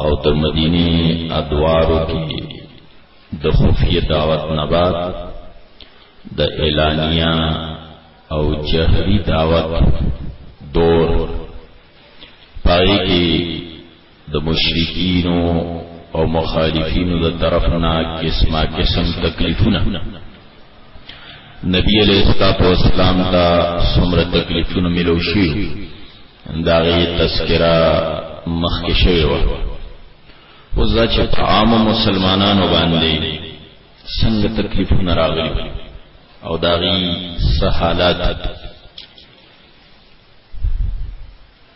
او د مدینه ادوارو کې د خفیه دعوت نه بعد د اعلانیا او جهری دعوت دور پای کې د مشرکین او مخالفین د طرف نه قسمه قسم تکلیفونه نبی علیہ الصلوۃ والسلام ته څومره تکلیفونه ملو شي داغي تذکرہ مخکې شوی و اوس دا چې په عامو مسلمانانو باندې څنګه تکلیفونه راغلي او داغي څه حالات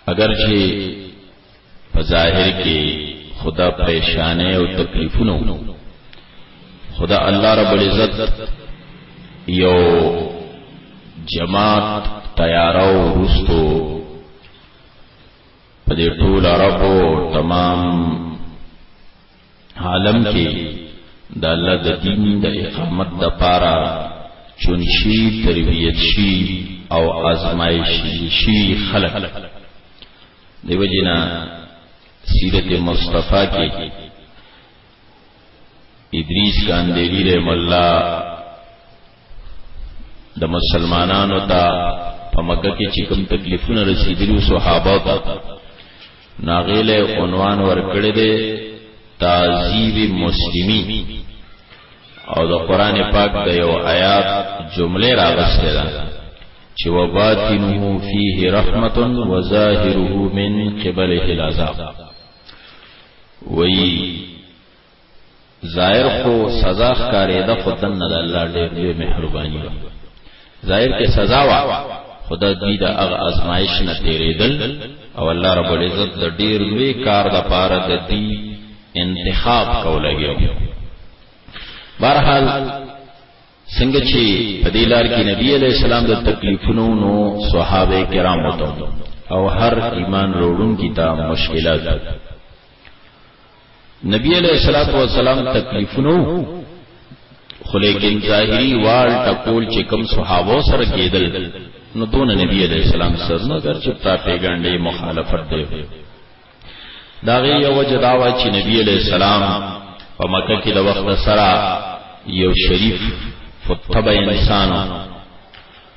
اگر چې په ظاهر کې خدا پریشانه او تکلیفونه خدا الله رب العزت یو جماعت تیارو رستو په دې ټول عربو تمام عالم کې د الله د دین د اقامت د پاره چونشي تربیت شي او آزمائش شي خلق دیو جنا سیرت مصطفی کې ادریس کاندیلی رحم الله د مسلمانانو ته په مکه کې چې کوم تکلیفونه رسیدلي صحابه ته ناغیله عنوان ورکړی دی تعذیب مسلمی او د قران پاک د یو آیات جمله راغسته ده چې وباطنه فيه رحمت وظاهره من قبله العذاب وی ظاهر خو سزا ښکارېده خو دننه د الله ډېر لوی مهرباني وه ظاهر کې سزا وه خو د دوی د هغه ازمایش نه تېرېدل او الله رب العزت د ډېر لوی کار دپاره د دوی انتخاب کولګیو بهرحال څنګه چې په دې لار کې نبی علی السلام د تکلیفونو نو صحابه کرامو ته او هر ایمان وروړونکي ته مشکلات نبی علیہ الصلوۃ والسلام تکلیفونو خو لیکن ظاهری وال ټکول چې کم صحابه سره کېدل نو دون نبی علیہ السلام سره نو ګر چې تا پیغندې مخالفت دی دا غي یو جداوا چې نبی علیہ السلام په مکه کې د وخت سره یو شریف فتبع انسان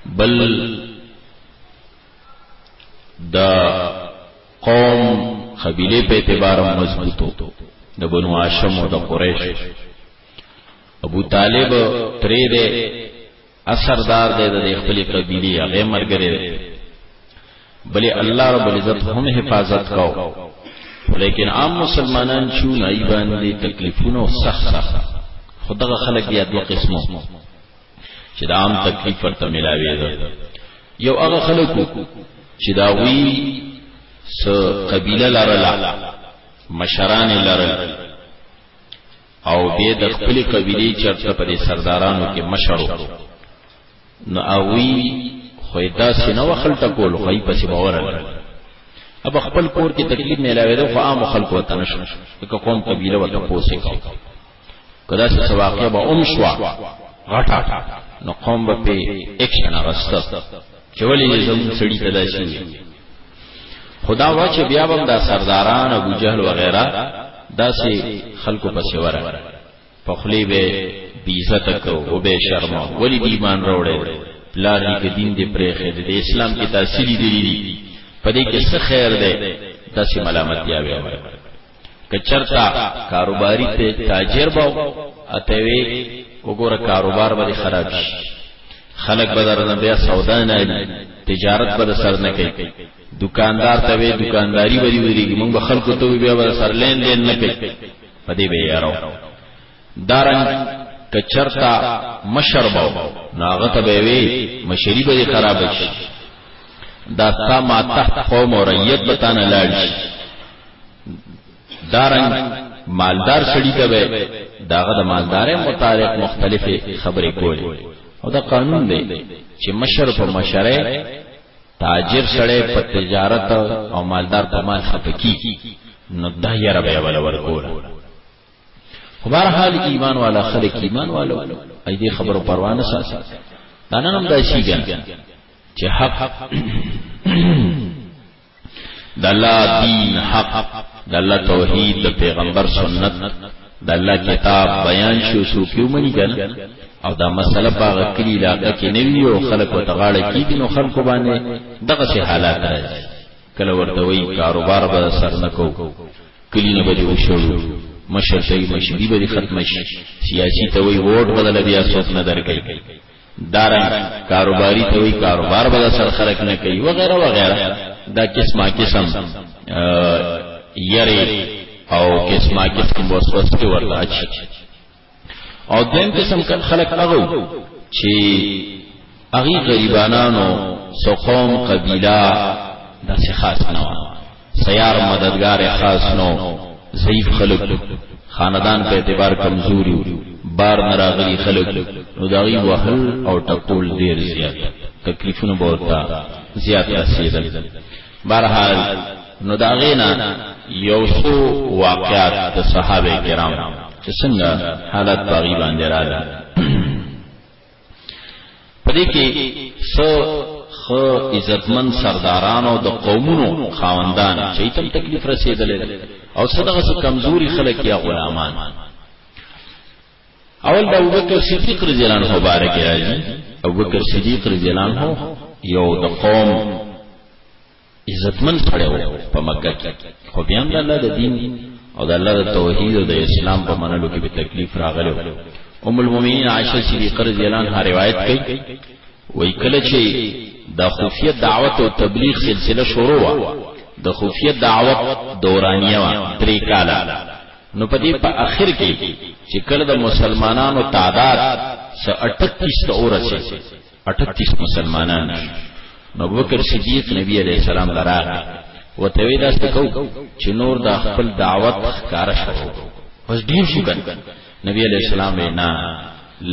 بل دا قوم قبیله په اعتبار مضبوطو د بنو هاشم او د قریش ابو طالب ترې ده اثردار ده د خپل قبیله هغه مرګره بلې الله رب العزت هم حفاظت کاو لیکن عام مسلمانان چې نای باندې تکلیفونه او سخت سخت خدغه خلک بیا دوه قسمو چې دا عام تکلیف ورته ملاوي ده یو هغه خلکو چې دا وی س قبيله لرله مشران لرل او به د خپل قبيله چرته په سردارانو کې مشرو نو اوی خو دا سينه وخل ټکول خو یې پسې باور لرل اب خپل کور کې تکلیف نه لاوي دا خو عام خلکو ته نشو که قوم قبيله وته پوسې کوي کدا څه واقع به ام شوا غټا نو قوم به په اکشن غسته چې ولې زمون سړی تدا شي خدا وا چې بیا هم دا سرداران ابو جهل وغیرہ دا سي خلکو پسې وره په خلی به بیزت کو او به شرما ولی دی ایمان راوړې پلار دې کې دین دې پرې خې دې اسلام کې تاثیر دې دي په دې کې څه خیر دې داسې ملامت یا وي کچرتا کاروباری ته تاجر باو اته وی وګوره کاروبار به خراب شي خلک به درنه بیا سودا نه لري تجارت به سر نه کوي دکاندار ته وی دکانداری به ویریږي موږ خلکو ته بیا به سر لین دین نه کوي پدې به یارو دارنګ کچرتا مشر باو ناغت به وی مشری به خراب شي دا تا ما تحت قوم او ریت بتان لاړ شي دارنګ مالدار سړی ته به داغه د مالدارې متعلق مختلفه خبرې کولې او دا قانون دی چې مشر په مشره تاجر سړی په تجارت او مالدار په مال خپکی نو دا یې ربه ول ورکول خو بهر حال ایمان والا خلک ایمان والو اې دې خبرو پروا نه ساتي دا نن هم دا شي ګان چې حق د الله دین حق د الله توحید د پیغمبر سنت د الله کتاب بیان شو شو کیو منی کنه او دا مسله باغ کلی علاقه کې نه وی او خلک وتغاړه کیږي نو خلکو باندې دغه سه حالات راځي کله ورته وی کاروبار به سر نه کو کلی نه بده وشړو مشر ته مشری به ختم شي سیاسي ته وی ووټ بدل بیا څوک نه درکې دارن کاروباری ته وی کاروبار به سر خلق نه کوي وغیرہ وغیرہ دا قسمه قسم یری او قسمه قسم وسوسه ورته اچي او دیم قسم خلق هغه چې هغه غریبانانو سو قوم قبیله داسې خاص نه و سیار مددگار خاص نو ضعیف خلق خاندان په اعتبار کمزوري بار نراغلي خلق نو داغي وهل او ټکول ډیر زیات تکلیفونه بہت زیات رسیدل بهرحال نو دا غینا یو څو واقعات د صحابه کرام چې څنګه حالت باغی باندې رااله پدې کې سو خ عزتمن سرداران او د قومونو خاوندان چې تم تکلیف رسیدلې او صدقه کمزوري خلک یا غلامان اول د ابوبکر صدیق رضی الله عنه مبارک راځي ابوبکر صدیق رضی الله عنه یو د قوم عزتمن سره و په مکه کې خو بیا هم د الله د دین او د الله د توحید او د اسلام په منلو کې به تکلیف راغلی ام المؤمنین عائشه صدیقه رضی الله عنها روایت کوي وای کله چې د خفیه دعوت او تبلیغ سلسله شروع وا د خفیه دعوت دورانیه وا درې کاله نو په دې په اخر کې چې کله د مسلمانانو تعداد 38 ته ورسې 38 مسلمانان نو بکر صدیق نبی علیہ السلام لراغ وتوی دا سکو چې نور د خپل دعوت کار شو بس ډیر شو کن نبی علیہ السلام نه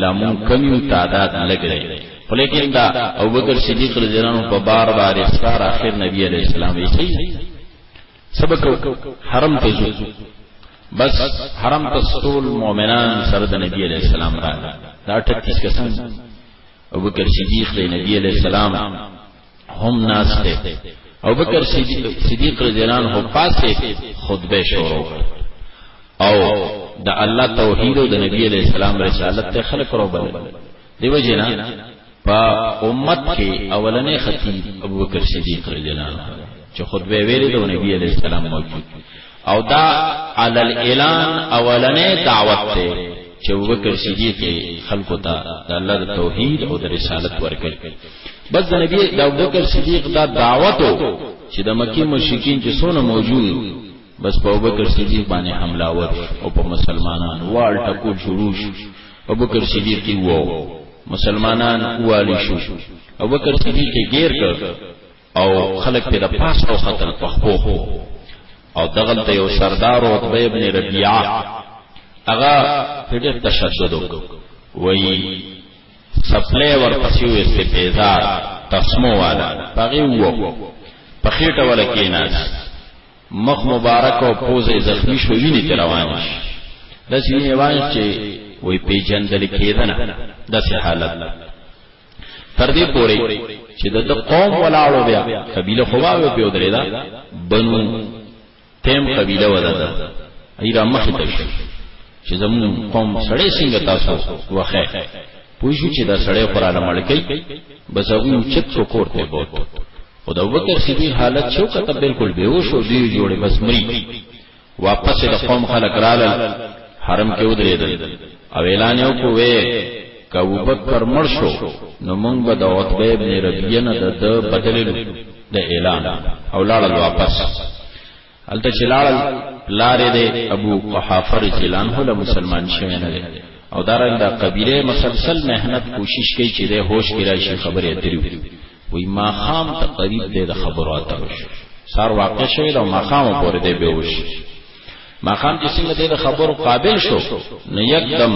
لمون کمیو تعداد لګره ولیکن دا ابوبکر صدیق رضی الله عنه په بار بار اسرار اخر نبی علیہ السلام یې صحیح سبق حرم ته ځو بس حرم ته ټول مؤمنان سره د نبی علی السلام را دا 38 کسان ابو بکر صدیق د نبی علی السلام هم ناس ته ابو بکر صدیق رضی الله عنه پاسه خطبه شروع او د الله توحید او د نبی علی السلام رسالت ته خلق رو بل دیو جنا په امت کې اولنې خطیب ابوبکر صدیق رضی الله عنه چې خطبه ویلې د نبی علیہ السلام موجود او دا علی الاعلان اولنې دعوت ته چې ابوبکر صدیق خلکو ته د الله د توحید او د رسالت ورکړي بس د نبی د ابوبکر صدیق دا دعوت چې د مکی مشرکین چې سونه موجود بس په ابوبکر صدیق باندې حمله ور او په مسلمانانو وال ټکو شروع شو ابوبکر صدیق یې وو مسلمانان والی شو ابوبکر صدیق یې غیر کړ او خلک په پاس او خطر په خو او دغل ته یو سردار او عتبه ابن ربیعه هغه په ډېر تشدد وکړ وایي سپلې ورپسې وې سپېزار تسمو والا پغه وو په خېټه ولا کېناس مخ مبارک او پوزه زخمی شو ویني تر روان شي د سینې وای چې وې پیجندل کېدنه د سه حالت تر دې پورې چې د قوم ولاړو بیا قبيله خواوې په درې دا بنو تیم قبيله وداده ایرا مخ ته شي چې زمون قوم سړې څنګه تاسو وخه پوښو چې دا سړې قران مړ کوي بس هغه چت کو کوړته بوت او د ابوبکر صدیق حالت شو کته بالکل بیهوش او دی جوړې بس مړی واپس د قوم خلک رالل حرم کې ودرېدل او اعلان یو کو وې که ابوبکر مړ شو نو موږ به د عتبه ابن ربیعه نه د بدللو د اعلان او لاړل واپس هلته چې لاړل پلار یې دی ابو قحافه رضی الله عنه له مسلمان شوی نه دی او دارنګ دا قبیله مسلسل مهنت کوشش کوي چې د هوش کې راشي خبرې اترې وکړي وای ما خام ته قریب دی د خبرو اترو شو سار واقع شوی دا ما خام پورې دی به وش ما خام چې څنګه د خبرو قابل شو نو یکدم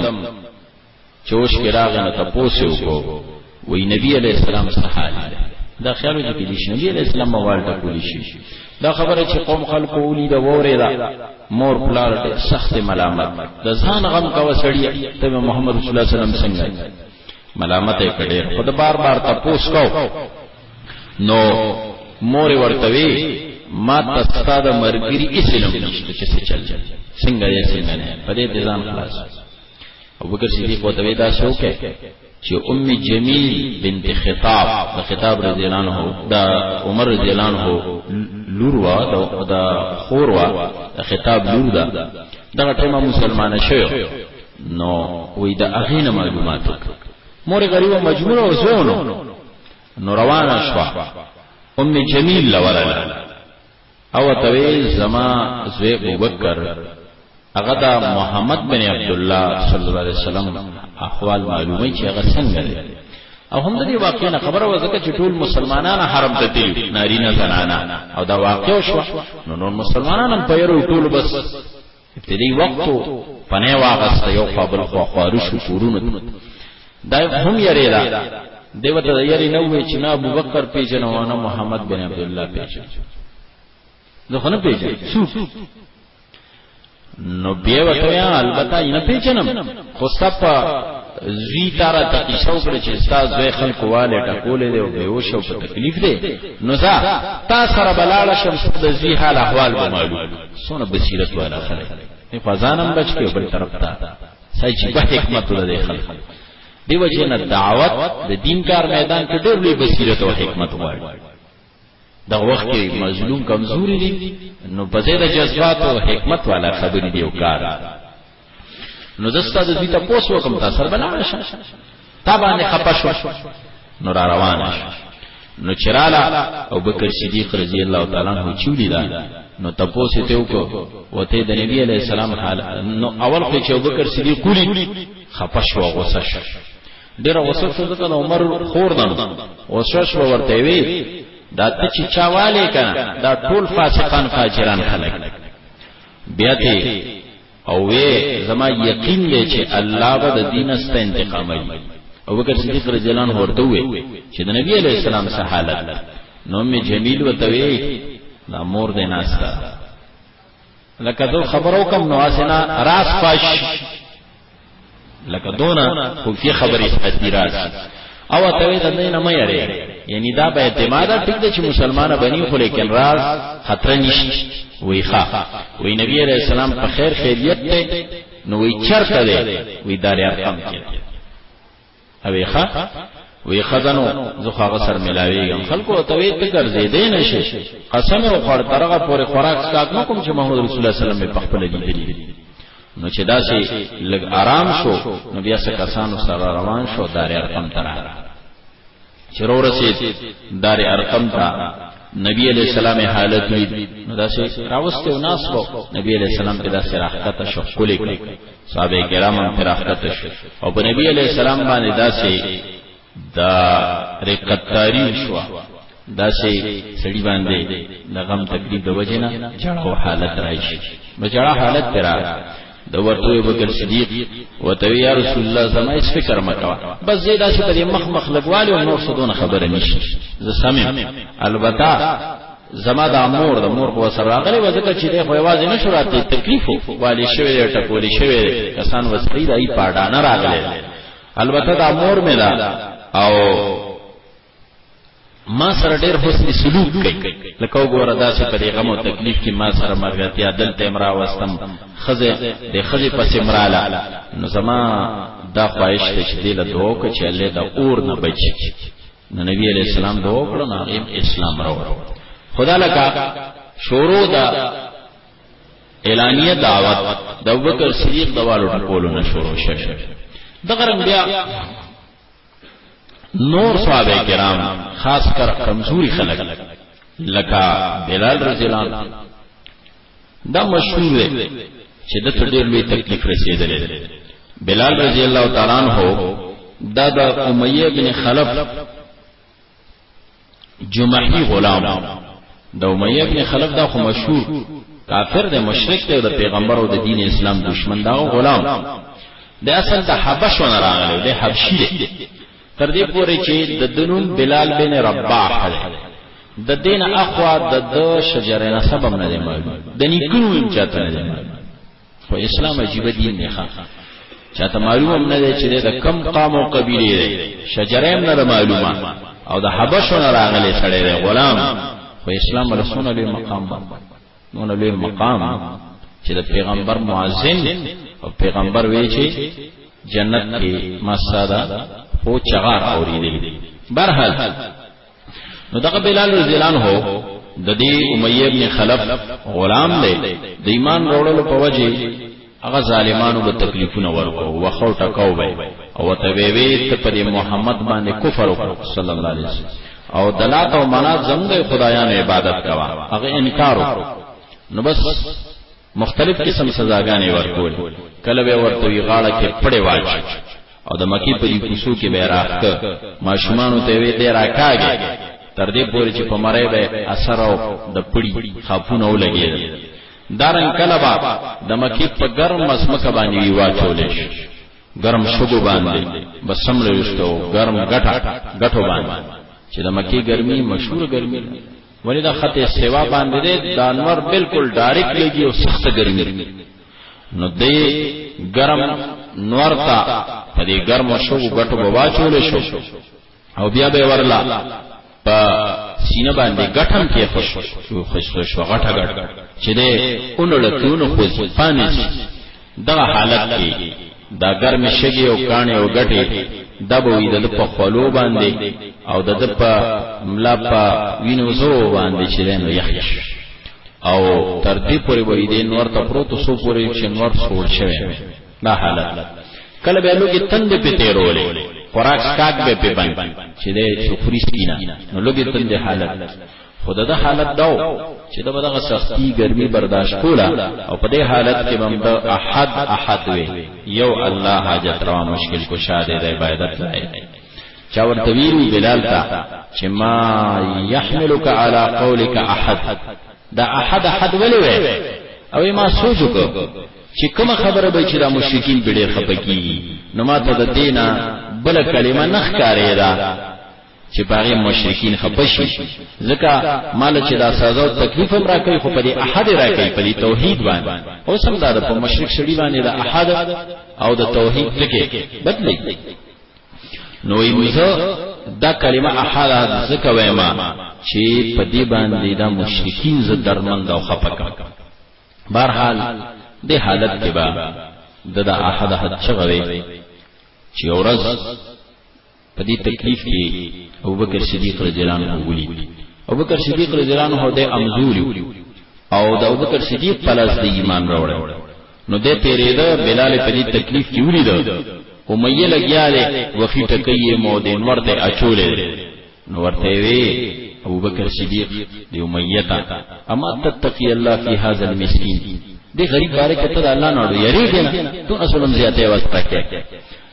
چې اوس کې راغی نو تپوس یې وکړو وی نبی علیه السلام څه حال دی دا خیال دې کې دي نبی علیه السلام موال ټکول شي دا خبره چې قوم خلکو ولي دا وره دا مور پلار دې سخت ملامت د ځان غم کا وسړی ته محمد رسول الله صلی الله علیه وسلم څنګه ملامت یې کړي خود بار بار تپوس کو نو مور ورتوي ما تستا د مرګري اسلام نشته چې څه چل څنګه یې څنګه نه په دې ځان خلاص ابوبکر صدیق وته وی دا څوک چې ام جمیل بنت خطاب د خطاب رضی الله عنه د عمر رضی الله عنه لور وا د خور وا د خطاب لور ده دغه ټیمه مسلمانه شوه نو وې د اغینه معلومات مور غریبه مجبور او زونو نو روانه شوه ام جمیل لوراله او توی زما زوی ابوبکر هغه دا محمد بن عبد الله صلی الله علیه وسلم احوال معلومه چې هغه څنګه دی او هم د دې واقعې نه خبره و ځکه چې ټول مسلمانان حرم ته تللي نارینه زنانه او دا واقع شو نو نور مسلمانان هم په یو ټول بس ابتدایي وخت پنه واغسته یو قابل خو خوارو شو کورونه دا هم یری دا دیو ته یری نه وی چې نه ابو بکر پیژنو او نه محمد بن عبد الله پیژنو زه خو نه پیژنم څوک نو بیا وته یا البته نه پیژنم خو سپا زوی تارا تقیشو کړ چې استاد زوی خلق والے ټکولې دی او بیوش او په تکلیف دی نو زه تا سره بلاړه شم د زوی حال احوال به معلوم سونه بصیرت والا خلک نه فزانم بچ کې بل طرف ته سای چې په حکمت لري خلک دیو جن دعوت د دین کار میدان کې ډېر لوی بصیرت او حکمت غواړي د وخت کې مظلوم کمزوري دي نو په دې د جذبات او حکمت والا خبرې دی او کار نو زستا د دوی ته پوس وکم تا سر بلاړ شه تا باندې خپه شو نو را روان شه نو چرالا او بکر صدیق رضی الله تعالی عنہ چولی دا نو تپوسه ته وکړو وته د نبی علی السلام حال نو اول خو چې ابوبکر صدیق کولی خپش و غوسه شو ډیر غوسه شو ځکه عمر خور دنو غوسه شو ورته وی دا ته چې چاواله کنه دا ټول فاسقان فاجران خلک بیا ته او وې زما یقین دی چې الله به د دین ست انتقام وي او بکر صدیق رضی الله عنه ورته وې چې د نبی علی السلام سره حالت نو می جمیل وتوي دا مور دې ناستا لکه زه خبرو کم نو اسنا راس فاش لکه دونه خفیه خبرې سپتی راځي او ته وې د دې نه مې یاري یعنی دا به اعتماد ټیک د چې مسلمانه بنی خو لیکن راز خطر نشي وی ښا وی نبی عليه السلام په خیر خیریت ته نو وی چرته دی وی دار ارقم کې اوی ښا وی خزنو زه خو هغه سر ملاویږم خلکو ته وی ته ګرځې دې نشي قسم او خړ ترغه پورې خوراک سکات نه کوم چې محمد رسول الله صلی الله علیه وسلم په خپل لیدلی نو چې داسې لګ آرام شو نو بیا څه کسانو سره روان شو دار ارقم تراره چې ورسید دار ارقم ته نبی علیہ السلام حالت وی نو داسې راوسته او ناس وو نبی علیہ السلام په داسې راحته شو کولې کړ صحابه کرام هم پر راحته شو او په نبی علیہ السلام باندې داسې دا رقتاری شو داسې سړی باندې د غم تکلیف د وجنه جړاو حالت راشي بجړا حالت پر د ورته ابو بکر صدیق وتوی یا رسول الله زما هیڅ فکر مکوا بس زه دا چې په مخ مخ لګوالي او نور څه دونه خبره نشي زه سمم البته زما د امور د مور په سره راغلی و ځکه چې د خو आवाज نه شو راته تکلیف والی شوی دی ټکولی شوی دی کسان وسپی دای پاډانه راغلی البته د امور مې دا او ما سره ډېر حسن سلوک کوي لکه وګوره داسې په دې غم او تکلیف کې ما سره مرغتیا دلته امرا واستم خزه د خزه پس امراله نو زما دا خواهش ته چې دله دوه کو چې الله دا اور نه بچي نو نبی عليه السلام دوه کړو نو اسلام راوړو خدا لکا شورو دا اعلانیه دعوت د ابوبکر صدیق دوالو ټکولو نه شروع شوه دغه رنګ بیا نور صحابه کرام خاص کر کمزوري خلک لکه بلال رضی الله عنه دا مشهور دی چې د ډېر لوی تکلیف رسیدلی بلال رضی الله تعالی عنہ دا د امیه بن خلف جمحی غلام د امیه ابن خلف دا خو مشهور کافر دی مشرک دی د پیغمبر او د دین اسلام دشمن دا غلام د اصل د حبشو نه راغلی دی حبشي دی تر دې پورې چې د دنوم بلال بن رباح دی د دین اخوا د د شجره نسب نه دی معلوم د نیکونو هم چاته نه دی معلوم خو اسلام عجیب دین دی ښا چاته معلومه نه دی چې د کم قام او قبیله دی شجره هم نه معلومه او د حبشو نه راغلی سړی دی غلام خو اسلام رسول الله مقام باندې نو له مقام چې د پیغمبر معزم او پیغمبر وی چې جنت کې مساده او چغار اوریدل برحال نو دغه بلال رضی الله عنه د دې امیه ابن خلف غلام دی د ایمان وروړلو په وجه هغه ظالمانو به تکلیفونه ورکو او خو ټکاو به او ته وی وی ته پر محمد باندې کفر وکړ صلی الله علیه وسلم او دلات او منات زموږ خدایانو عبادت کوا هغه انکار نو بس مختلف قسم سزاګانې ورکول کله به ورته وی غاړه کې پړې واچ او د مکی په دې کوسو کې به راخته ماشومانو ته وی دې راکاږي تر دې پورې چې په مړې به اثر او د پړی خاپونه ولګي دارن کله با د مکی په ګرم مسمکه باندې وی واچول شي ګرم شګو باندې بس سملې وشتو ګرم ګټه ګټو باندې چې د مکی ګرمي مشهور ګرمي ولی دا خط سیوا باندې دی دا انور بالکل ډایرک لګي او سخت ګرمي نو دی ګرم نور تا په دې ګرم شو غټو بوا چول شو او بیا به ورلا په سینه باندې غټم کې خوش شو خوش شو غټه غټ چې دې اونړتون خو پانیس دغه حالت کې دا ګرم شګي او کانې او ګټې د بوي د په خلو باندې او د په ملا په وینو زو باندې چې نو یخش او تر دې پورې وې د نور ته پروت سو پورې چې نور سوړ شوی دا حالت کله به لوګي تند په تیرولې خوراک کاک به په باندې چې د سفری سپینا نو لوګي تند حالت خو د حالت داو چې دا دغه سختی ګرمي برداشت کوله او په دې حالت کې هم د احد احد وي یو الله حاجت روا مشکل کو شاده د عبادت لای چا ورته ویلي بلال ته چې ما يحملك على قولك احد دا احد احد ولې وي او ما سوچ وکړ چې کوم خبره به چې دا مشرکین بډې خپکی نو ما ته د دینه بل کلمه نخ کاری دا چې باغې مشرکین خپشي ځکه مال چې دا سزا او تکلیف هم راکړي خو په دې احد راکړي په دې توحید باندې او سم دا په مشرک شړي باندې دا احد او د توحید ټکی بدلی نو ایمزه دا کلمه احد ځکه وایما چې په دې باندې دا مشرکین ز درمند او خپکا بهرحال دې حالت کې با د دا احد حد چغوي چې اورز په دې تکلیف کې ابو بکر صدیق رضی الله عنه ولید ابو بکر صدیق رضی الله عنه د امزور او د ابو بکر صدیق په لاس د ایمان راوړل نو د پیریدا بلال په دې تکلیف کې ولید امیه لګیا دی وخی ټکیه مو د انور ته اچولې نو ورته وی ابو بکر صدیق دی امیه تا اما تتقی الله فی هذا المسکین دی غریب بارے کته الله نه یری کنه تو اصلا زیاته واسطه کې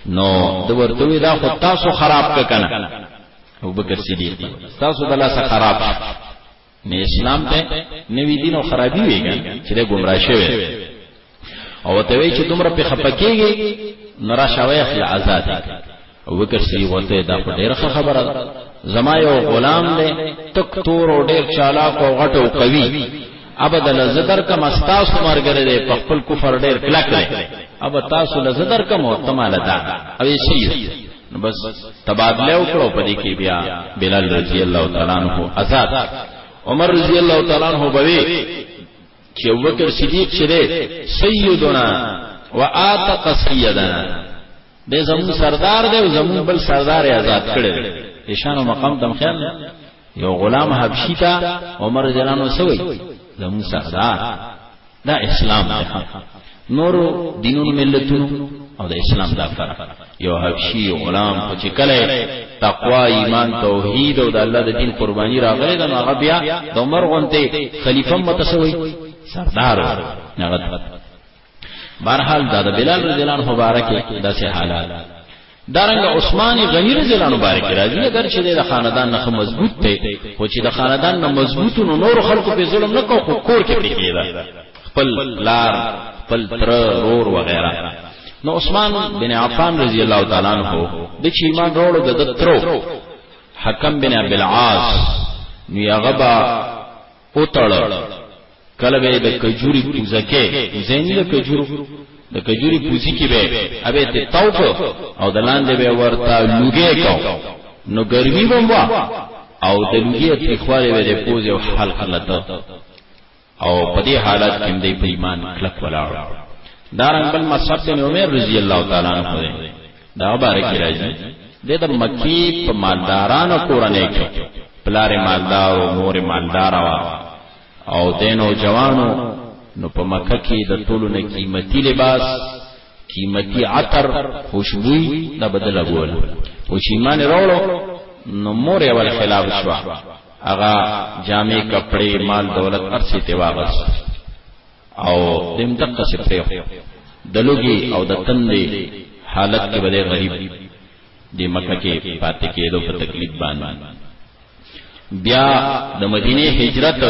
نو د ورته وی دا خو تاسو خراب ک کنه ابو بکر صدیق تاسو دلا سره خراب نه اسلام ته نوی دین او خرابي ویګا چې د گمراه شوی او ته وی چې دومره په خپکیږي نرا شوی اخل آزاد ابو بکر صدیق ورته دا په ډیره خبره ده زما یو غلام دی تک تور او ډیر چالاک او غټ او قوي ابد لزدر کم استاس مر گره دے پا خپل کفر ډیر کلک دے اب تاسو لزدر کم او تمال دا او شی نو بس تبادله وکړو پدې کې بیا بلال رضی الله تعالی عنہ آزاد عمر رضی الله تعالی عنہ بوي چې ابوبکر صدیق شری سیدنا وآتق سیدنا د زمون سردار دی او زمون بل سردار آزاد کړي دي شان او مقام تم خیال یو غلام حبشی تا عمر جلانو سوی زمون سردار دا اسلام دی نور دینونو ملتونو او د اسلام دا فرق یو حبشي غلام خو چې کله تقوا ایمان توحید او د الله د دین قرباني راغلی دا هغه بیا د عمر غونته خلیفہ متسوي سردار هغه بهرحال دا د بلال رضی الله عنه مبارک داسې حالات دارنګ عثمان غنی رضی الله عنه مبارک راځي اگر چې د خاندان نه مضبوط دی خو چې د خاندان نه مضبوط نو نور خلکو په ظلم نه کو کور کې پرې کېده خپل لار خپل تر رور وغیرہ نو عثمان بن عفان رضی الله تعالی عنہ د چې ایمان وروړو د ترو حکم بن ابي العاص نو هغه وتړه کله به د کجوري پوزکه پوزې نه د کجورو د کجوري پوزي کې به اوبه ته توک او د لاندې به ورته لوګې کو نو ګرمي بم وا او د لوګې تخواله به د پوزې او حلق لته او په دې حالت کې د ایمان کلک ولاړ دارن بل مصعب بن عمر رضی الله تعالی عنہ دا باره کې راځي د د مکی په مالدارانو کورنۍ کې پلار مالدار او مور مالدار وا او د نوجوانو نو په مکه کې د ټولو نه قیمتي لباس قیمتي عطر خوشبوئی دا بدل غول او چې ایمان وروړو نو مور یې ول خلاف شو هغه جامې کپڑے مال دولت ارسي ته واغس او دیم دقه څه پریو د لوګي او د تندې حالت کې بده غریب د مکه کې پاتې کېدو په تکلیف باندې بیا د مدینه هجرت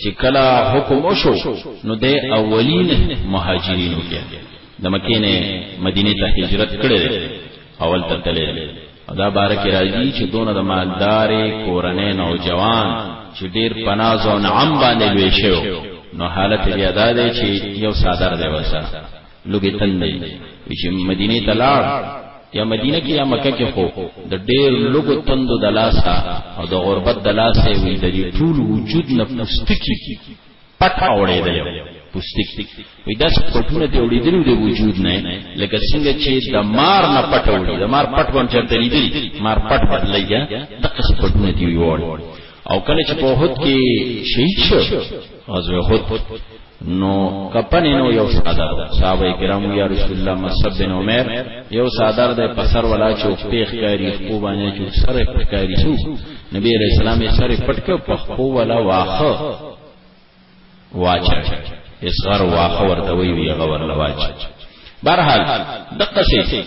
چې کله حکم وشو نو د اولین مهاجرینو کې د مکې نه مدینه ته هجرت کړې اول ته تللی او دا باره کې راځي چې دونه د مالدارې کورنۍ نوجوان چې ډیر پناز او نعم باندې لوي شو نو حالت بیا دا دی چې یو صادر دی وسره لوګي تن نه وي چې مدینه ته لاړ یا مدینه کې یا مکه کې خو د ډیر لوګو تندو د لاسه او د غربت د لاسه وي د ټول وجود نه پستکی پټ اوړېدل پوستکی وې داس پټونه دی اوړېدل د وجود نه لکه څنګه چې د مار نه پټ اوړي د مار پټ باندې چرته لیدل مار پټ بدلایږي د قص پټونه دی ویول او کله چې په هوت کې شهید شو غزوه هوت نو کپن نو یو ساده صحابه کرامو یا رسول الله مصعب بن عمر یو ساده د پسر ولا چوک پیخ کاری خو باندې چوک سره کاری شو نبی علیہ السلام یې سره پټ کړ په خو ولا واخه واچ اسغر واخه ورته وی وی غور لواچ برحال دقه شي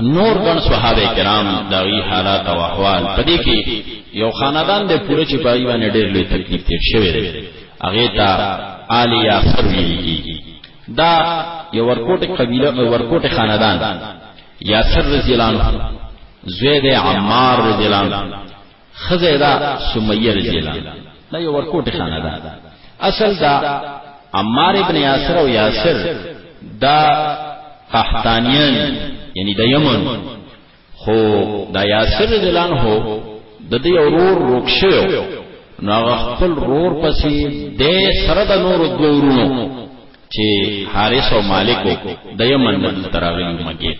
نور ګڼ صحابه کرام دغه حالات او احوال پدې کې یو خاندان د پوره چې پای باندې ډېر لوی تکلیف تیر شوی دی هغه ته آل یاسر ویلي دا یو ورکوټه قبیله ورکوټه خاندان یاسر رضی الله عنه زید عمار رضی الله عنه خزیدا سمیه رضی الله عنه دا یو ورکوټه خانه ده اصل دا عمار ابن یاسر او یاسر دا قحطانیان یعنی د یمن خو دا یاسر رضی الله عنه د دې اورور روښیو نو هغه خپل رور پسې د سره د نور دوه ورونو چې حارث او مالک د یمن نه تراغلی مګي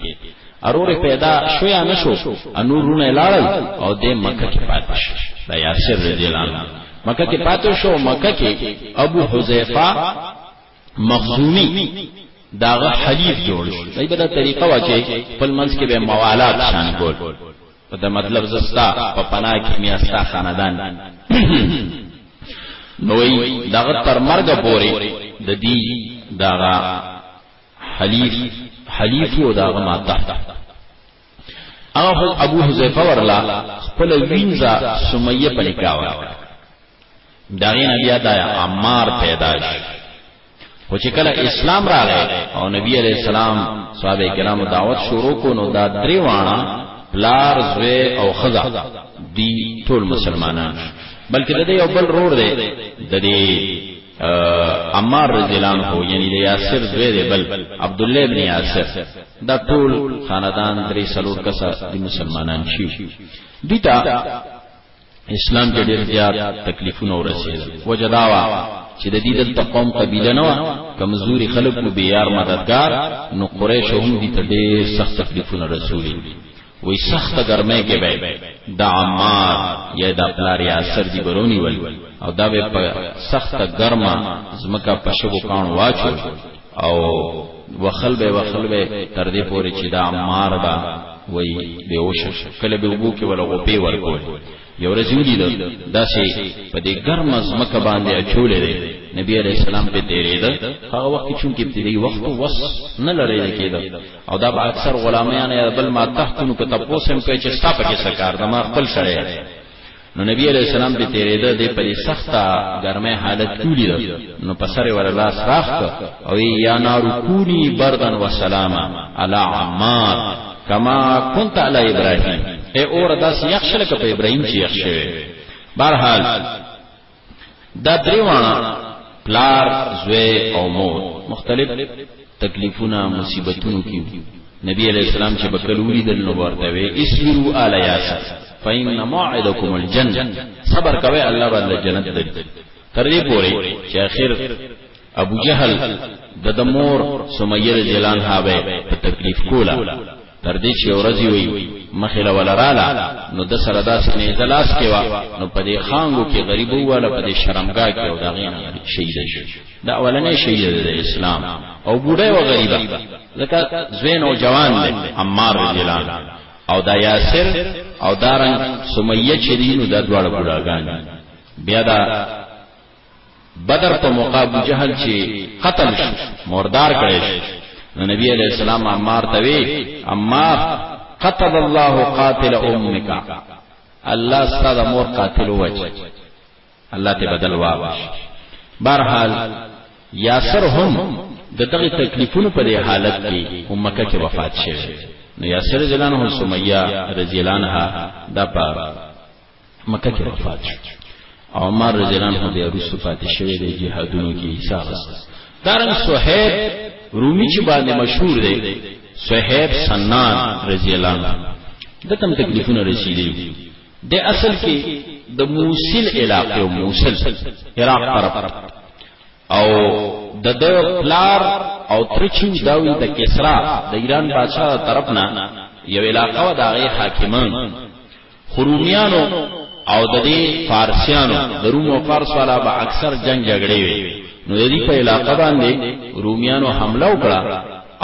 ارور پیدا شو یا نشو انورونه لاړل او د مکه کې پاتې شو دا یاسر رضی الله عنه مکه کې پاتې شو مکه کې ابو حذیفه مخزومی داغه حلیف جوړ شو دای په طریقه واچي خپل منځ کې به موالات شان کول په د مطلب زستا په پناه کې میا ستا خاندان نوې دغه تر مرګ پورې د دې دغه حلیف حلیف او دغه ماته هغه ابو حذیفه ورلا خپل وینځه سمیه په نکاح داغه نبی دا عمار پیدا شي خو چې کله اسلام راغی او نبی علیہ السلام صحابه کرام دعوت شروع کو نو دا درې وانا پلار زوی او خزا دی ټول مسلمانان بلکې د دې یو بل رور دی د دې عمار رضی الله عنه یعنی د یاسر زوی دی بل عبد الله ابن یاسر دا ټول خاندان درې سلور کسه د مسلمانان شي دیتا اسلام کې ډېر زیات تکلیفونه ورسېدل وجداوا چې د دې دلته قوم قبيله نه و کمزوري خلک مو بیار مددگار نو قریش هم دي ته ډېر سخت تکلیفونه رسولي وې سخت ګرمه کې به د عمار یا د پلار یا سر دی برونی ول او دا به په سخت ګرمه زمکا پښو کان واچو او وخل به وخل به تر دې پورې چې دا مار به وای به وش کله به وګو کې ولا غوپی ورکول یو ورځ ویلی دا داسې په دې ګرم ځمکه باندې اچولې ده نبی علیہ السلام په تیرې ده هغه وخت چې کې ابتدایي وخت وس نه لري کېده او دا به اکثر غلامیان یا بل ما تحتونو په تاسو هم کوي چې ستا په کې سکار د ما خپل سره نو نبی علیہ السلام په تیرېده د په سخته ګرمه حالت کې ولید نو په سره ور الله سراخ او یا نار کونی بردن و سلاما علی عمار کما كنت علی ابراهیم اے اور داس یخشل ک په ابراهیم چې یخشوي بهرحال دا دریوانا پلار زوی او مور مختلف تکلیفونه مصیبتونو کیو نبی علیہ السلام چې بکلوری دل نو ورته وی اسبرو آل یاسر فإن موعدکم الجنه صبر کوي الله باندې جنت درته تر دې پوري چې اخر ابو جهل د دمور سمیه جلان هاوه په تکلیف کولا تر دې چې ورځي وي مخله ولراله نو د سره داسې نه دلاس کې وا نو په دې خانګو کې غریب واله په دې شرمګاه کې او دا غینه شهید شي دا اولنې شهید د اسلام او بوډه او غریبه ځکه زوین او جوان دی عمار رضی الله او دا یاسر او دارن سمیه چې دینو د دواړو بوډاګان بیا دا بدر په موقع ابو جهل چې قتل شو مردار کړي نو نبی علیہ السلام عمار ته وی عمار قتل الله قاتل امك الله ستاسو مور قاتل وچ الله ته بدل واوش بهرحال یاسر هم د دغه تکلیفونو په دې حالت کې په مکه کې وفات شوه نو یاسر جلانه سمیه رضی الله عنها د په مکه کې وفات شو عمر رضی الله عنه بیا رسو پاتې شوی دی جهادونو کې حصہ غست دارن صہیب رومی چې باندې مشهور دی صہیب سنان رضی الله عنه دتم تکلیفونه رسیدلی د اصل کې د موصل علاقې او موصل عراق طرف او د د پلار او ترچو داوی د کسرا د ایران بادشاہ طرف نه یو علاقه و داغه حاکمان خرومیانو او د دې فارسیانو د روم او فارس والا به اکثر جنگ جګړې وي نو د دې په علاقه باندې رومیانو حمله وکړه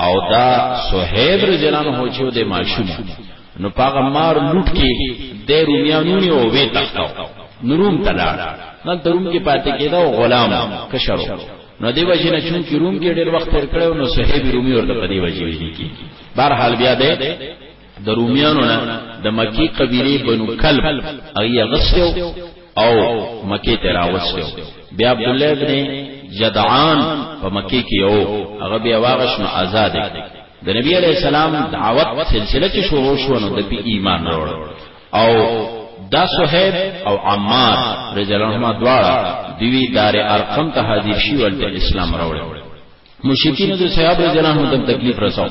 او دا صہیب رضی الله عنه چې د ماشوم نو پاغه مار لوټ کې د رومیانو نه او وې تختاو نروم تلاړ نن تروم کې پاتې کېدا او غلام کشرو نو دی وجه نه چون کې روم کې ډېر وخت تیر کړو نو صہیب رومي ورته په دی وجه ویل کی بهر حال بیا ده د رومیانو نه د مکی قبیله بنو کلب هغه غسیو او مکی ته راوستیو بیا عبد الله ابن جدعان په مکی کې یو هغه بیا واغش نو آزاد د نبی علی السلام دعوت سلسله چې شروع شو نو د ایمان وروړ او دا صہیب او عمار رضی اللہ عنہ دوارا دیوی دار ارقم تا حاضر شی والتا اسلام روڑے مشکین دو صحاب رضی اللہ عنہ دم تکلیف رسو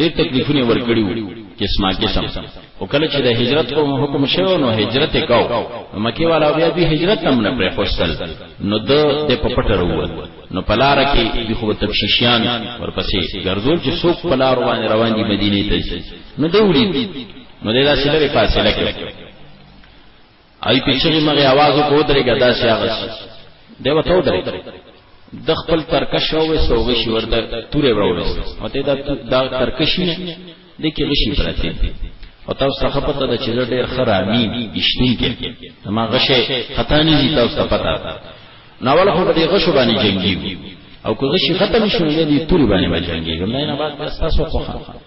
ډېر تکلیفونه ورکړي وو قسمه قسم او کله چې د هجرت کوم حکم شوی نو هجرت وکاو مکه والا بیا به هجرت هم نه پرې خوستل نو د د پپټ وروت نو پلار کې د خو تبشیشیان ورپسې ګرځول چې څوک پلار روان روان دي مدینه ته نو دوی نو د داسې لري فاصله کې ای پیچې مغه आवाज کو درېګا دا شي هغه شي دیو ته درې د خپل ترکش او سوغه شي ورته تورې وروړي او ته دا دا ترکشي نه د کې غشي پراته او تاسو ته پته ده چې ډېر خرامي اشتي کې ما غشه خطا نه دي تاسو ته پته نو ول خو دې غشو باندې جنگي او کو غشي ختم شونه دي توري باندې باندې جنگي نه نه بعد تاسو خو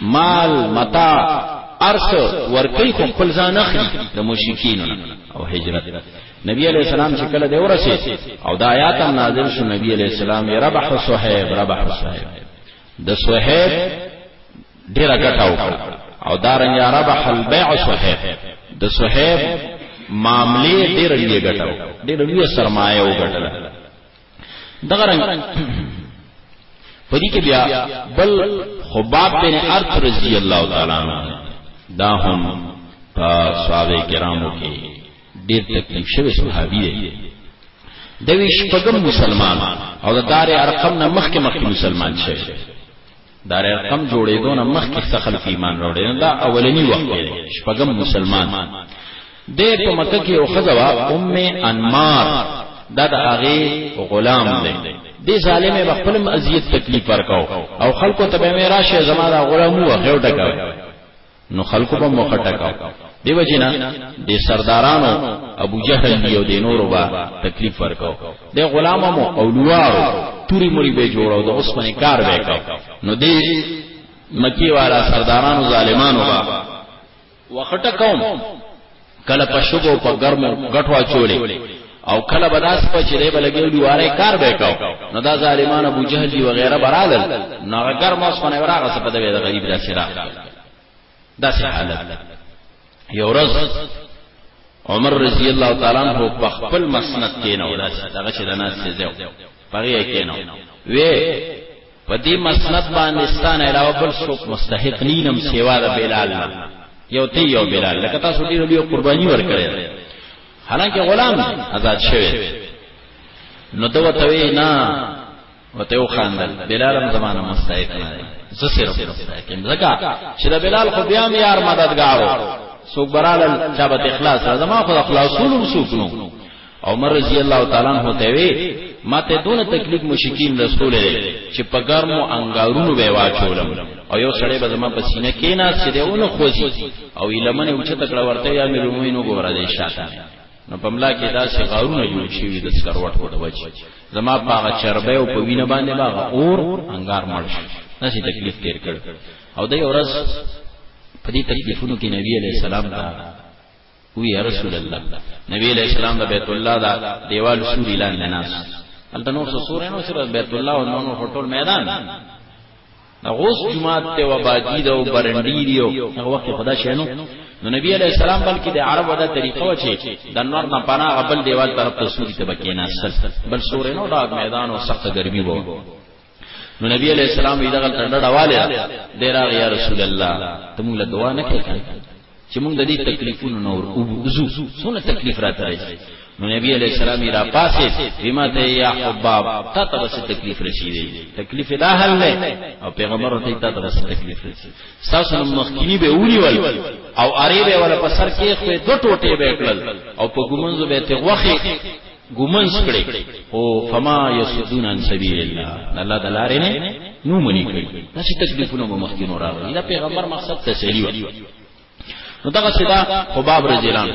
مال متاع ارس ورکی خو خپل ځان اخلي د مشرکین او هجرت نبی علیہ السلام چې کله دی ورسه او د آیات نازل شو نبی علیہ السلام ربح صہیب ربح صہیب د صہیب ډیره ګټه وکړه او دارنګ ربح البيع صہیب د صہیب معاملې ډیره لوی ګټه ډیره لوی سرمایه وګټله دغه رنګ پدې کې بیا بل خباب بن ارت رضی الله تعالی عنہ دا هم په صحابه کرامو کې ډېر تکلیف شوی صحابي دی د ویش پګم مسلمان او د دار ارقم نه مخکې مخکې مسلمان شوی دا رقم جوړېدو نه مخکې څه خلک ایمان راوړل دا اولنی وخت دی شپږم مسلمان د په مکه کې او خزوا ام انمار دا د هغه غلام دی دې ظالم به خپل اذیت تکلیف ورکاو او خلکو ته به راشه زما دا غلام وو غوډه کاوه نو خلکو په مخه ټکاو دی وجینا د سردارانو ابو جهل دی او د نورو با تکلیف ورکاو د غلامو او لوارو توري مری به جوړاو د اوسمنه کار وکاو نو دی مکی والا سردارانو ظالمانو با وخټه قوم کله په شګو په ګرمو غټو اچولې او کله به داس په چې دی بلګي دیواره کار به کاو نو دا ظالمان ابو جهل دی وغیرہ برادل نو اگر ما اوس باندې وراغه څه په دې غریب دا سره دا سه حالت یو ورځ عمر رضی الله تعالی عنہ په خپل مسند کې نه ولاس دغه چې د ناس څه ځو پغې کې نه وې په دې مسند باندې ستانه علاوه بل څوک مستحق نینم سیوا د بلال نه یو تی یو بلال لکه تاسو ډیر لوی قرباني ورکړی حالانکه غلام آزاد شوی نو دوه توی نه وته یو خاندل بلال هم زمانه مستحق نه دی زه صرف مستحق یم ځکه چې د بلال خو بیا هم یار مددګارو څوک برالل چا به اخلاص زما خو اخلاصولم څوک نو عمر رضی الله تعالی عنہ ته وی ما ته دونه تکلیف مشکین رسول چې په ګرمو انګارونو به واچولم او یو سړی به زما په سینه کې نه چې دیونه خوځي او لمنه اوچه تکړه ورته یا مې رومینو ګوره دې شاته نو په ملا کې داسې غارونه جوړ شوي د سکروټ په وجه زما پاغه چربه او په وینه باندې باغ اور انګار مړ شو داسې تکلیف تیر کړ او دې ورځ په دې تکلیفونو کې نبی عليه السلام ته وی یا رسول الله نبی علیہ السلام د بیت الله دا دیوال سوري لاندې ناس هلته نور څه سورې نو سره بیت الله او نور هټول میدان دا غوس جماعت ته وبادی دا او برندی دیو هغه وخت خدا شینو نو نبی علیہ السلام بلکې د عرب ودا طریقه و چې د نور نه پنا غبل دیوال طرف ته سوري ته بکینا سل بل سورې نو دا میدان او سخت ګرمي وو نو نبی علیہ السلام یې دغه ټنډه ډواله ډیر هغه یا رسول الله ته موږ له دعا نه کوي چې موږ د دې تکلیفونو نور او وزو څونه تکلیف راته راځي نو نبی علیہ السلام را پاسه بما ته یا حباب تا ته بس تکلیف رسیدي تکلیف دا حل نه او پیغمبر ته تا ته بس تکلیف رسیدي تاسو نو مخکینی به اونی ول او اری به ول په سر کې خو دوه ټوټه به کړل او په ګمنځو به ته وخی ګومنس کړي او فما يسدون عن سبيل الله الله د لارې نه نو منی کړي دا چې تکلیفونه مو مخکینو راغلي دا پیغمبر مقصد ته سړي و نو دغه سدا خباب رجلان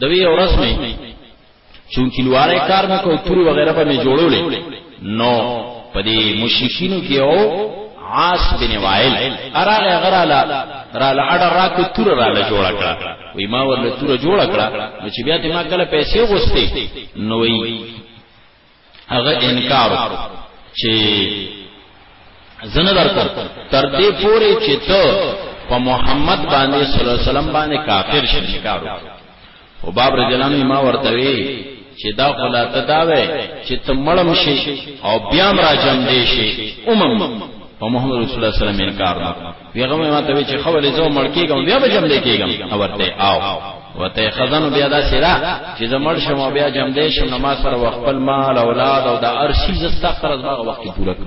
دوی اورس می چونکی لواره کار مې کو توري وغیرہ په می جوړولې نو پدې مشرکینو کې او عاص بن وائل اراله غراله راله اډه راکو تور راله جوړ کړه وی ما ورله تور جوړ کړه نو چې بیا ته ما کله پیسې غوستې نو وی هغه انکار چې زنه درکو تر دې پورې چې ته په محمد باندې صلی الله علیه وسلم باندې کافر شې کارو او باب رجلانو ما ورته وی چې دا خلاته دا وې چې ته مړم شي او بیا را جام دی شي امم او محمد رسول الله صلی الله علیه وسلم انکار نه پیغمبر ما ته چې خولې زو مړ کېږم بیا به جام دی کېږم او ورته آو وته خزانو بیا دا سیرا چې زمړ شمو بیا جام دی شم نماز سره خپل مال اولاد او د ارشي زستا قرض هغه وخت پوره کړ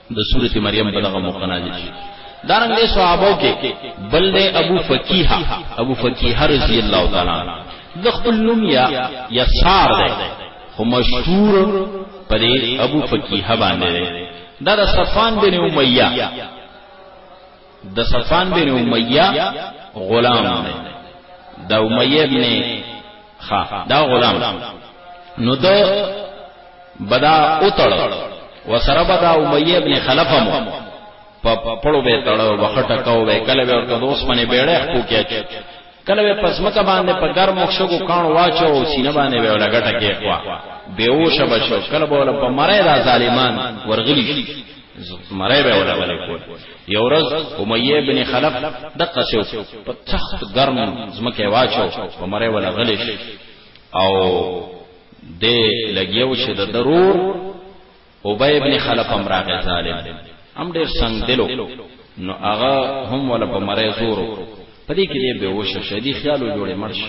د سورت مریم په دغه موقع نازل شي دارنګ دې صحابو کې بل دې ابو فقیه ابو فقیه رضی الله تعالی عنہ د خپل نوم یا یسار دی خو مشهور په دې ابو فقیه باندې دی دا د صفان بن امیہ د صفان بن امیہ غلام دی دا امیہ ابن خا دا غلام نو دو بدا اتړ وسره بدا امیه ابن خلفه مو په پړو به تړ وخټه کو به کله به ورته دوس باندې بیړه خو کېچ کله به پسمکه باندې په ګرم شګو کان واچو او سینه باندې به لګټه کې خوا بیوش بشو کله به ول په مړې را ظالمان ورغلی مړی به ولا ولې کول یو ورځ امیه بن خلف دقه شو په تخت ګرم زمکه واچو په مړی ولا غلیش او د لګیو چې د ضرور ابی ابن خلف هم راغی ظالم هم ډیر څنګه دلو نو هغه هم ولا په مړی زورو پدې کې دې به وشه شدي خیالو جوړې مرش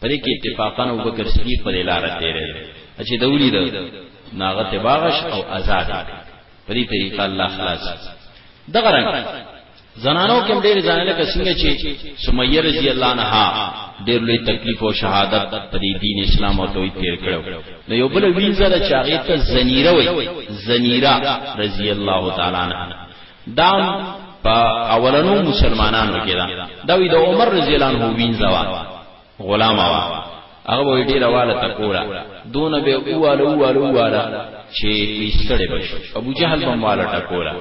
په دې کې اتفاقا ابو بکر صدیق په لار تیرې چې د ولید ناغه تباغش او آزاد په دې طریقه الله خلاص دغه رنګ زنانو کې ډېر ځانله کسنګ چې سمیه رضی الله عنها ډېر لوی تکلیف او شهادت په دین اسلام او توحید تیر کړو نو یو بل وینځره چې هغه ته زنیره وای زنیره رضی الله تعالی عنها دام په اولنو مسلمانانو کې دا دا وی د عمر رضی الله عنه وینځوا غلام وا هغه وی ډیر والا تکورا دون به اواله اواله اواله چې ویستړې بشو ابو جهل بم والا تکورا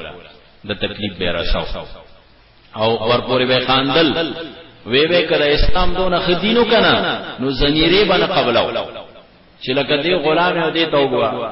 د تکلیف به رساو او ورپورې به خاندل وی وی کړه اسلام دون خدینو کنا نو زنیره باندې قبلو چې لکه دی غلام او دی توبه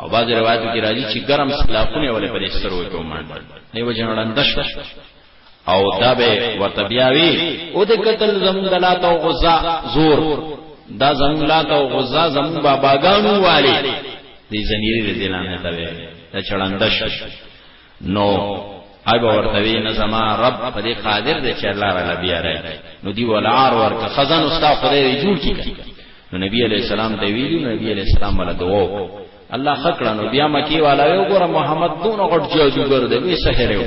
او بعض روایتو کې راځي چې ګرم سلاخونه ولې په دې سترو کې ومانډل نه وجه وړاندش او دا به ورته بیا وی او د قتل زمون دلات او غزا زور دا زمون لات او غزا زمون باباګانو والے دې زنیری دې نه ته وی دا چړاندش نو ای به ورته وی نه زما رب په دې قادر دی چې الله را بیا راځي نو دی ولار ورته خزان استا خدای جوړ کی نو نبی علیہ السلام ته ویلو نبی علیہ السلام ولا دعا الله خکړه نو بیا مکی والا یو ګره محمد دون غټ جادوګر دی وی سحر یو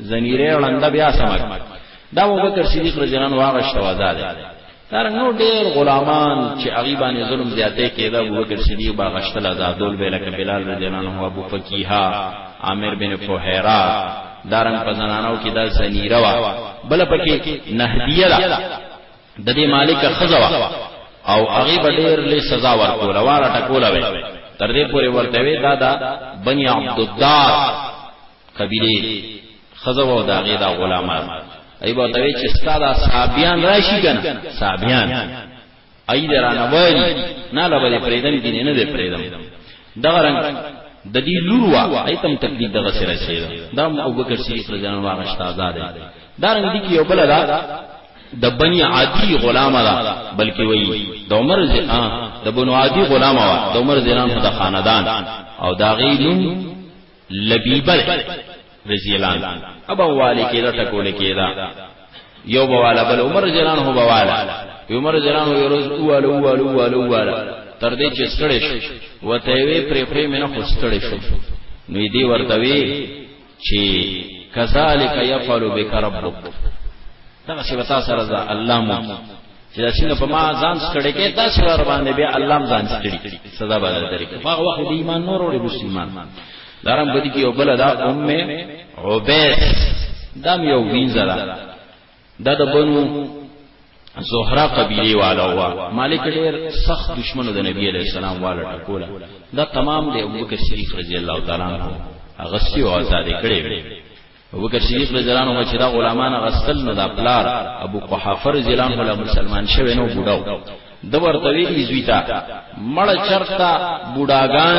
زنیره وړاند بیا سمک دا ابوبکر صدیق رضی الله عنه واغشت وازاد دا رنګ نور ډېر غلامان چې هغه باندې ظلم زیاتې کېده ابو بکر صدیق با غشتل آزادول به لکه بلال رضی الله عنه ابو فقیها عامر بن فوهرا دارن په زنانو کې دا زنیره وا بل پکې نهدیه ده د دې مالک خزوا او هغه به ډېر لې سزا ورکول واره ټکول وي تر دې پورې ورته وي دا دا بني عبد الدار قبیله خزه و دا غي دا غلامان ای به دوی چې ستاد صحابيان راشي کنه صحابيان ای درانه وایي نه لبه پرېدم دین نه دې پرېدم دغه رنگ د دې لوروا ایتم تکلیف دغه سره شي دا ابوبکر صدیق رضی الله عنه غشت آزاد دا رنګ دي کې یو بل دا د بنی عادی غلام دا بلکې وایي د عمر زینا د بنو عادی غلام وا د عمر زینا د خاندان او دا غي نوم لبیبه رضی الله عنه ابا والی کېدا ټکول کېدا یو بواله بل عمر رضی الله عنه بواله عمر رضی الله عنه یو روز اواله اواله اواله اواله تر دې چې ستړې شو وته وی پرې پرې مینه خو ستړې شو نو دې ورته وی چې کذالک یفعل بک ربک دغه څه وتا سره دا الله مو چې دا څنګه په ما ځان ستړي کې دا څه ور باندې بیا الله ځان ستړي سزا باندې درې هغه وخت د ایمان نور وړي مسلمان دارم بدی کې او بل دا ام عبید دا یو وینځره دا د بنو زهرا قبیله والا وا مالک ډیر سخت دشمن د نبی علیہ السلام والا ټکولا دا تمام دی ابو بکر صدیق رضی الله تعالی عنہ هغه سی او آزاد کړي ابوبکر صدیق رضی الله عنه چې دا غلامان غسل نو دا پلار ابو قحافه رضی الله عنه مسلمان شوی نو بډاو د ورته ویلی زویتا مړ چرتا بډاګان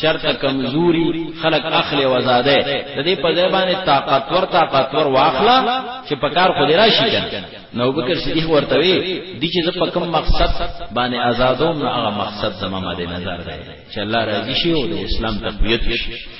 چرته کمزوري خلق اخلي وزاده د دې په ځای باندې طاقتور طاقتور واخلا چې په کار خو درا شي کنه نو بکر صدیق ورته وی د چې زه په کوم مقصد باندې آزادوم هغه مقصد زما مده نظر دی چې الله راضي شي او د اسلام تقویت شي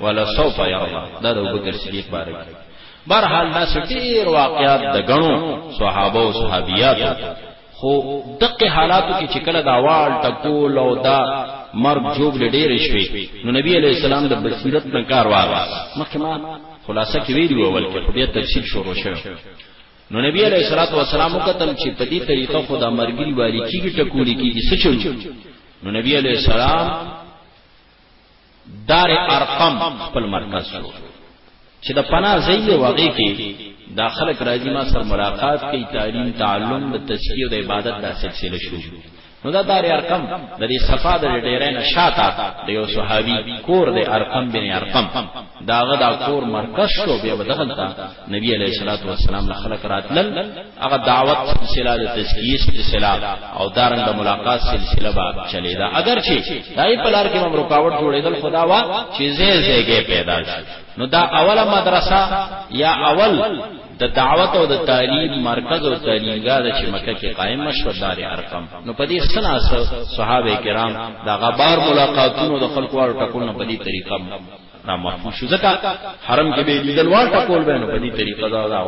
ولا سوف يرضى دا د ابوبکر صدیق باره کې بهر حال دا ډیر واقعات د غنو صحابه او صحابيات خو دغه حالاتو کې چې کله دا وال ټکول او دا مرګ جوب لډیر شوي نو نبی عليه السلام د بصیرت نه کار واغاس مخکې ما خلاصه کې ویلو اول کې خو بیا تفصیل شروع شوه نو نبی علیہ الصلوۃ والسلام قتل چې په دې طریقه خدا مرګي والی کیږي ټکولی کیږي سچو نو نبی علیہ السلام دار ارقم خپل مرکز شو چې د پناه ځای واقع کې دا خلک راځي ما سره ملاقات کوي تعلیم تعلم د تشکیه د عبادت د سلسله شو نو دا دار ارقم د دې صفا د ډیرې نه شاته د یو صحابي کور د ارقم بن ارقم داغه دا کور مرکز شو به بدغلتا نبی علیہ الصلوۃ والسلام خلق راتلل هغه دعوت سلسله د تزکیه سلسله او دارنګ ملاقات سلسله با چلیدا اگر چې دای په لار کې مم رکاوټ جوړېدل خدا وا چې زه زهګه پیدا شي نو دا اوله مدرسه یا اول د دعوت او د تعلیم مرکز او تعلیمګاه د چې مکه کې قائم مشور دار ارقم نو په دې سنا صحابه کرام دا غبار ملاقاتونو د خلکو او ټکونو په دې طریقه دا محفوظ شو ځکه حرم کې به لیدل وا ټکول به نو په دې طریقه دا دا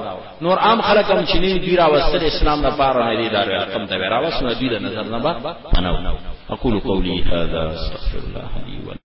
نور عام خلک هم چې نه دی راوستل اسلام نه پاره نه دی دا رقم ته راوستل دی نظر نه با انا اقول قولي هذا استغفر الله لي ولكم